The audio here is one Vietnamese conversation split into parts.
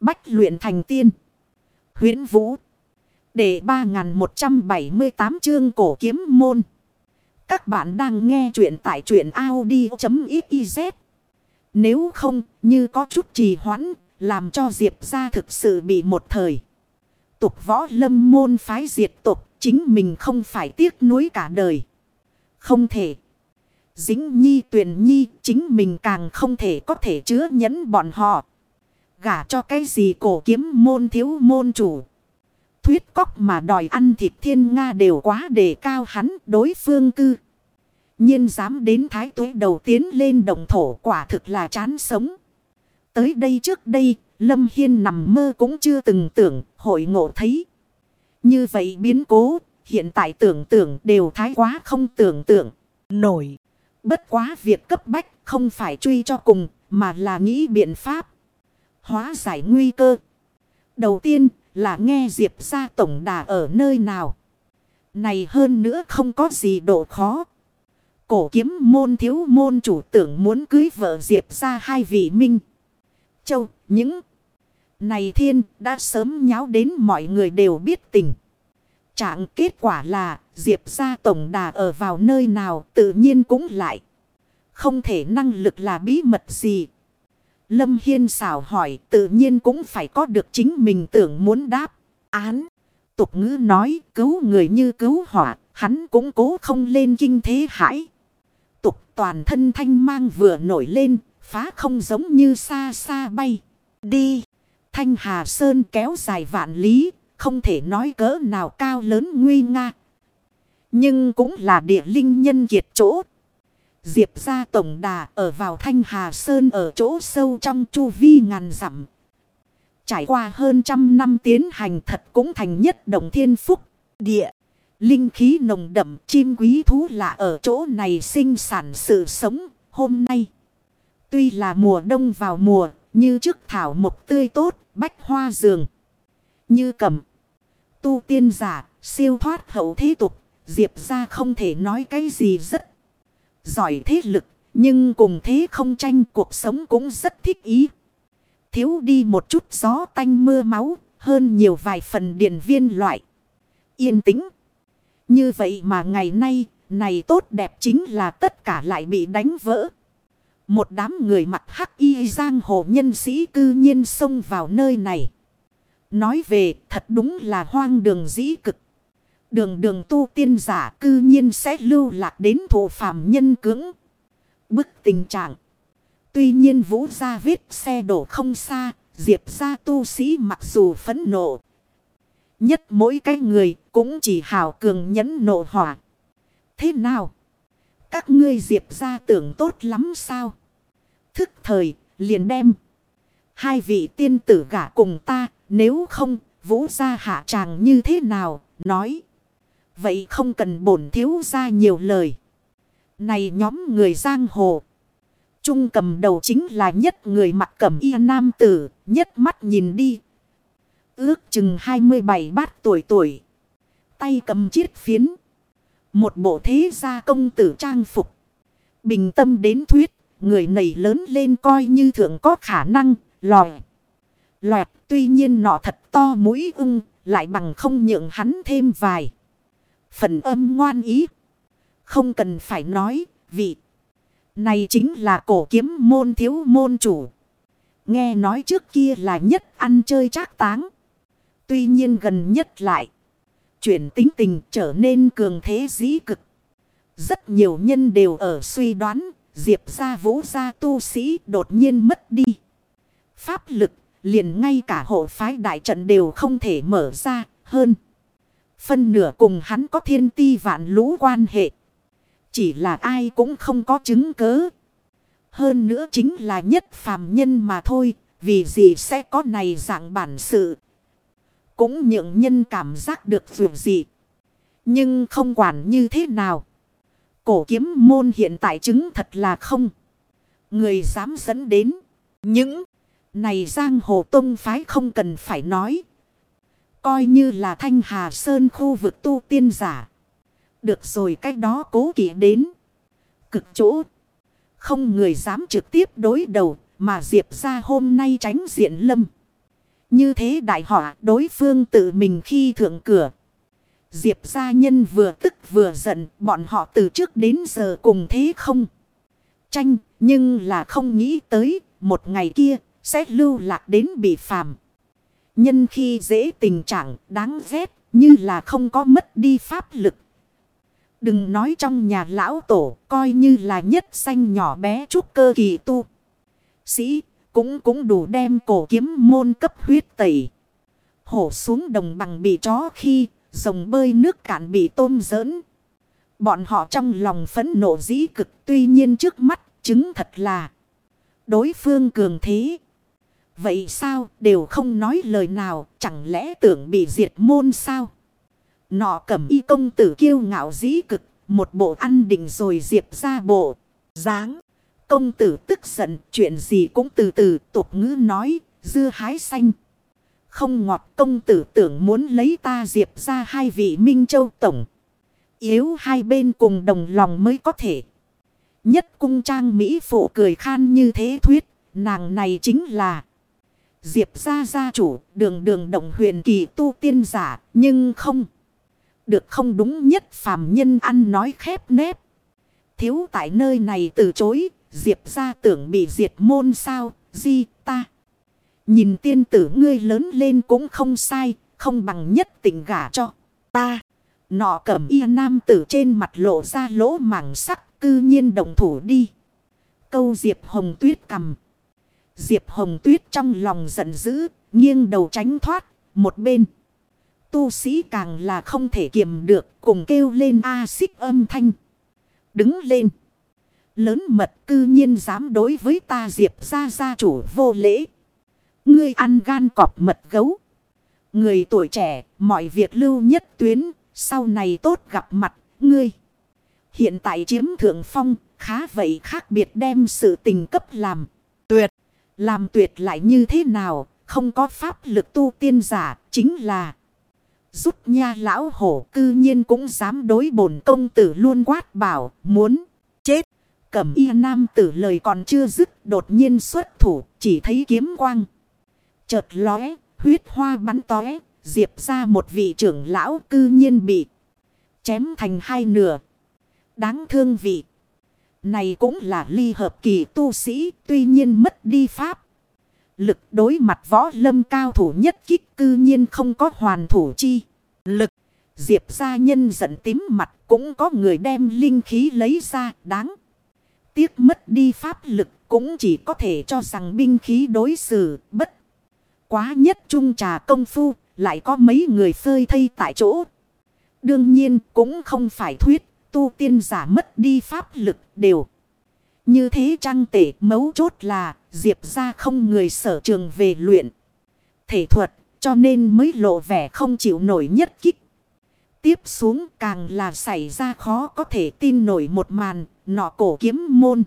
Bách luyện thành tiên. huyễn Vũ. Để 3178 chương cổ kiếm môn. Các bạn đang nghe truyện tại truyện Audi.xyz. Nếu không, như có chút trì hoãn, làm cho Diệp ra thực sự bị một thời. Tục võ lâm môn phái diệt tục, chính mình không phải tiếc nuối cả đời. Không thể. Dính nhi tuyển nhi, chính mình càng không thể có thể chứa nhẫn bọn họ. Gả cho cái gì cổ kiếm môn thiếu môn chủ. Thuyết cóc mà đòi ăn thịt thiên Nga đều quá đề cao hắn đối phương cư. nhiên dám đến thái tuế đầu tiến lên đồng thổ quả thực là chán sống. Tới đây trước đây, Lâm Hiên nằm mơ cũng chưa từng tưởng, hội ngộ thấy. Như vậy biến cố, hiện tại tưởng tượng đều thái quá không tưởng tượng, nổi. Bất quá việc cấp bách không phải truy cho cùng, mà là nghĩ biện pháp. Hóa giải nguy cơ. Đầu tiên là nghe Diệp ra tổng đà ở nơi nào. Này hơn nữa không có gì độ khó. Cổ kiếm môn thiếu môn chủ tưởng muốn cưới vợ Diệp ra hai vị minh. Châu, những này thiên đã sớm nháo đến mọi người đều biết tình. Trạng kết quả là Diệp ra tổng đà ở vào nơi nào tự nhiên cũng lại. Không thể năng lực là bí mật gì. Lâm Hiên xảo hỏi tự nhiên cũng phải có được chính mình tưởng muốn đáp. Án. Tục ngữ nói cứu người như cứu hỏa, Hắn cũng cố không lên kinh thế hải. Tục toàn thân thanh mang vừa nổi lên. Phá không giống như xa xa bay. Đi. Thanh Hà Sơn kéo dài vạn lý. Không thể nói cỡ nào cao lớn nguy nga. Nhưng cũng là địa linh nhân kiệt chỗ. Diệp ra tổng đà ở vào Thanh Hà Sơn ở chỗ sâu trong chu vi ngàn dặm. Trải qua hơn trăm năm tiến hành thật cũng thành nhất đồng thiên phúc, địa. Linh khí nồng đậm chim quý thú lạ ở chỗ này sinh sản sự sống hôm nay. Tuy là mùa đông vào mùa như trước thảo mộc tươi tốt bách hoa dường. Như cầm. Tu tiên giả siêu thoát hậu thế tục Diệp ra không thể nói cái gì rất giỏi thế lực, nhưng cùng thế không tranh cuộc sống cũng rất thích ý. Thiếu đi một chút gió tanh mưa máu, hơn nhiều vài phần điển viên loại. Yên tĩnh. Như vậy mà ngày nay, này tốt đẹp chính là tất cả lại bị đánh vỡ. Một đám người mặt hắc y giang hồ nhân sĩ cư nhiên xông vào nơi này. Nói về thật đúng là hoang đường dĩ cực. Đường đường tu tiên giả cư nhiên sẽ lưu lạc đến thổ phàm nhân cưỡng. Bức tình trạng. Tuy nhiên vũ ra viết xe đổ không xa. Diệp ra tu sĩ mặc dù phấn nộ. Nhất mỗi cái người cũng chỉ hào cường nhẫn nộ hỏa. Thế nào? Các ngươi diệp ra tưởng tốt lắm sao? Thức thời, liền đem. Hai vị tiên tử gả cùng ta. Nếu không, vũ ra hạ tràng như thế nào? Nói. Vậy không cần bổn thiếu ra nhiều lời. Này nhóm người giang hồ. Trung cầm đầu chính là nhất người mặc cẩm y nam tử, nhất mắt nhìn đi. Ước chừng 27 bát tuổi tuổi. Tay cầm chiếc phiến. Một bộ thế gia công tử trang phục. Bình tâm đến thuyết, người này lớn lên coi như thượng có khả năng, lòi. Loẹt tuy nhiên nọ thật to mũi ưng, lại bằng không nhượng hắn thêm vài. Phần âm ngoan ý. Không cần phải nói, vị. Này chính là cổ kiếm môn thiếu môn chủ. Nghe nói trước kia là nhất ăn chơi trác táng. Tuy nhiên gần nhất lại. Chuyển tính tình trở nên cường thế dĩ cực. Rất nhiều nhân đều ở suy đoán. Diệp ra vũ ra tu sĩ đột nhiên mất đi. Pháp lực liền ngay cả hộ phái đại trận đều không thể mở ra hơn. Phân nửa cùng hắn có thiên ti vạn lũ quan hệ. Chỉ là ai cũng không có chứng cớ. Hơn nữa chính là nhất phàm nhân mà thôi. Vì gì sẽ có này dạng bản sự. Cũng những nhân cảm giác được dù gì. Nhưng không quản như thế nào. Cổ kiếm môn hiện tại chứng thật là không. Người dám dẫn đến. Những này giang hồ tông phái không cần phải nói. Coi như là thanh hà sơn khu vực tu tiên giả. Được rồi cách đó cố kỵ đến. Cực chỗ. Không người dám trực tiếp đối đầu. Mà Diệp ra hôm nay tránh diện lâm. Như thế đại họa, đối phương tự mình khi thượng cửa. Diệp gia nhân vừa tức vừa giận, bọn họ từ trước đến giờ cùng thế không. Tranh, nhưng là không nghĩ tới, một ngày kia, sẽ lưu lạc đến bị phàm. Nhân khi dễ tình trạng đáng ghét như là không có mất đi pháp lực. Đừng nói trong nhà lão tổ, coi như là nhất xanh nhỏ bé trúc cơ kỳ tu. Sĩ cũng cũng đủ đem cổ kiếm môn cấp huyết tẩy. Hổ xuống đồng bằng bị chó khi rồng bơi nước cạn bị tôm giỡn. Bọn họ trong lòng phẫn nộ dĩ cực, tuy nhiên trước mắt chứng thật là đối phương cường thế. Vậy sao đều không nói lời nào chẳng lẽ tưởng bị diệt môn sao? Nọ cẩm y công tử kiêu ngạo dĩ cực một bộ ăn định rồi diệp ra bộ dáng. Công tử tức giận chuyện gì cũng từ từ tục ngữ nói dưa hái xanh. Không ngọt công tử tưởng muốn lấy ta diệp ra hai vị Minh Châu Tổng. Yếu hai bên cùng đồng lòng mới có thể. Nhất cung trang Mỹ phụ cười khan như thế thuyết. Nàng này chính là Diệp gia gia chủ đường đường động huyền kỳ tu tiên giả nhưng không. Được không đúng nhất phàm nhân ăn nói khép nép. Thiếu tại nơi này từ chối Diệp gia tưởng bị diệt môn sao di ta. Nhìn tiên tử ngươi lớn lên cũng không sai, không bằng nhất tình gả cho ta. Nọ cẩm y nam tử trên mặt lộ ra lỗ mảng sắc cư nhiên đồng thủ đi. Câu Diệp Hồng Tuyết cầm. Diệp Hồng Tuyết trong lòng giận dữ, nghiêng đầu tránh thoát, một bên. Tu sĩ càng là không thể kiềm được, cùng kêu lên a xích âm thanh. Đứng lên. Lớn mật cư nhiên dám đối với ta Diệp ra gia chủ vô lễ. Ngươi ăn gan cọp mật gấu. Người tuổi trẻ, mọi việc lưu nhất tuyến, sau này tốt gặp mặt, ngươi. Hiện tại chiếm thượng phong, khá vậy khác biệt đem sự tình cấp làm. Tuyệt, làm tuyệt lại như thế nào, không có pháp lực tu tiên giả, chính là... Rút nha lão hổ cư nhiên cũng dám đối bổn công tử luôn quát bảo, muốn chết. Cẩm y nam tử lời còn chưa dứt, đột nhiên xuất thủ, chỉ thấy kiếm quang. Chợt lóe, huyết hoa bắn tóe, diệp ra một vị trưởng lão cư nhiên bị chém thành hai nửa. Đáng thương vị. Này cũng là ly hợp kỳ tu sĩ, tuy nhiên mất đi pháp. Lực đối mặt võ lâm cao thủ nhất kích cư nhiên không có hoàn thủ chi. Lực, diệp gia nhân giận tím mặt cũng có người đem linh khí lấy ra đáng. Tiếc mất đi pháp lực cũng chỉ có thể cho rằng binh khí đối xử bất quá nhất trung trà công phu, lại có mấy người phơi thây tại chỗ. Đương nhiên cũng không phải thuyết, tu tiên giả mất đi pháp lực đều. Như thế trăng tể mấu chốt là, diệp ra không người sở trường về luyện. Thể thuật, cho nên mới lộ vẻ không chịu nổi nhất kích. Tiếp xuống càng là xảy ra khó có thể tin nổi một màn, nọ cổ kiếm môn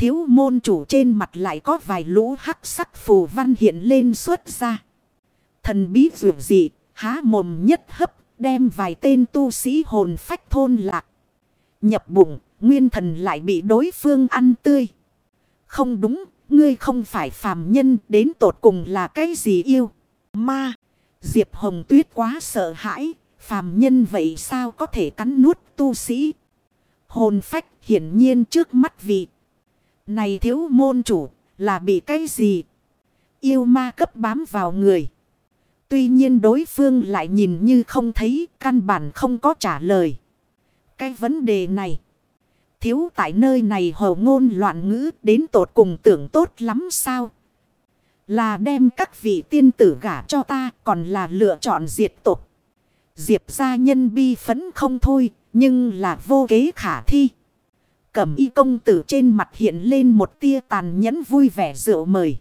thiếu môn chủ trên mặt lại có vài lũ hắc sắc phù văn hiện lên xuất ra. Thần bí dù gì, há mồm nhất hấp, đem vài tên tu sĩ hồn phách thôn lạc. Nhập bụng, nguyên thần lại bị đối phương ăn tươi. Không đúng, ngươi không phải phàm nhân, đến tột cùng là cái gì yêu? Ma! Diệp Hồng Tuyết quá sợ hãi, phàm nhân vậy sao có thể cắn nuốt tu sĩ? Hồn phách hiển nhiên trước mắt vị này thiếu môn chủ là bị cái gì? Yêu ma cấp bám vào người. Tuy nhiên đối phương lại nhìn như không thấy căn bản không có trả lời. Cái vấn đề này. Thiếu tại nơi này hồ ngôn loạn ngữ, đến tột cùng tưởng tốt lắm sao? Là đem các vị tiên tử gả cho ta, còn là lựa chọn diệt tục. Diệp gia nhân bi phấn không thôi, nhưng là vô kế khả thi. Cẩm y công tử trên mặt hiện lên một tia tàn nhẫn vui vẻ rượu mời.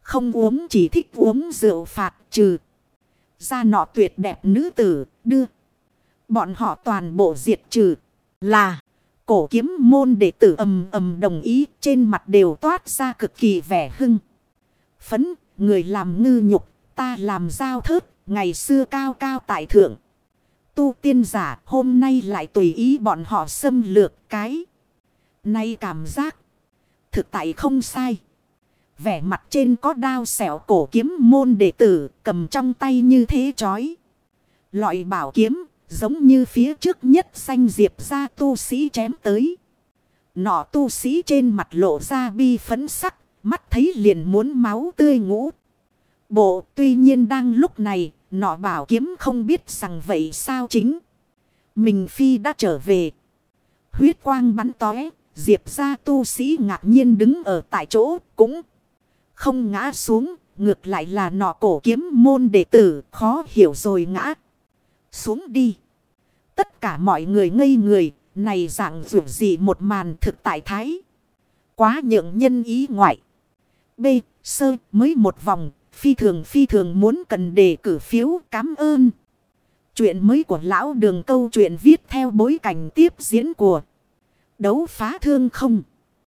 Không uống chỉ thích uống rượu phạt, trừ. Ra nọ tuyệt đẹp nữ tử, đưa. Bọn họ toàn bộ diệt trừ là, cổ kiếm môn đệ tử ầm ầm đồng ý, trên mặt đều toát ra cực kỳ vẻ hưng. Phấn, người làm ngư nhục, ta làm giao thớt, ngày xưa cao cao tại thượng. Tu tiên giả, hôm nay lại tùy ý bọn họ xâm lược cái. Nay cảm giác. Thực tại không sai. Vẻ mặt trên có đao xẻo cổ kiếm môn đệ tử, cầm trong tay như thế chói. Loại bảo kiếm giống như phía trước nhất xanh diệp ra tu sĩ chém tới. Nọ tu sĩ trên mặt lộ ra bi phấn sắc, mắt thấy liền muốn máu tươi ngũ. Bộ tuy nhiên đang lúc này, nọ bảo kiếm không biết rằng vậy sao chính. Mình phi đã trở về. Huyết quang bắn tóe, diệp ra tu sĩ ngạc nhiên đứng ở tại chỗ cũng không ngã xuống. Ngược lại là nọ cổ kiếm môn đệ tử khó hiểu rồi ngã xuống đi. Tất cả mọi người ngây người, này dạng dù gì một màn thực tại thái. Quá nhượng nhân ý ngoại. B. Sơ mới một vòng, phi thường phi thường muốn cần đề cử phiếu cảm ơn. Chuyện mới của lão đường câu chuyện viết theo bối cảnh tiếp diễn của đấu phá thương không.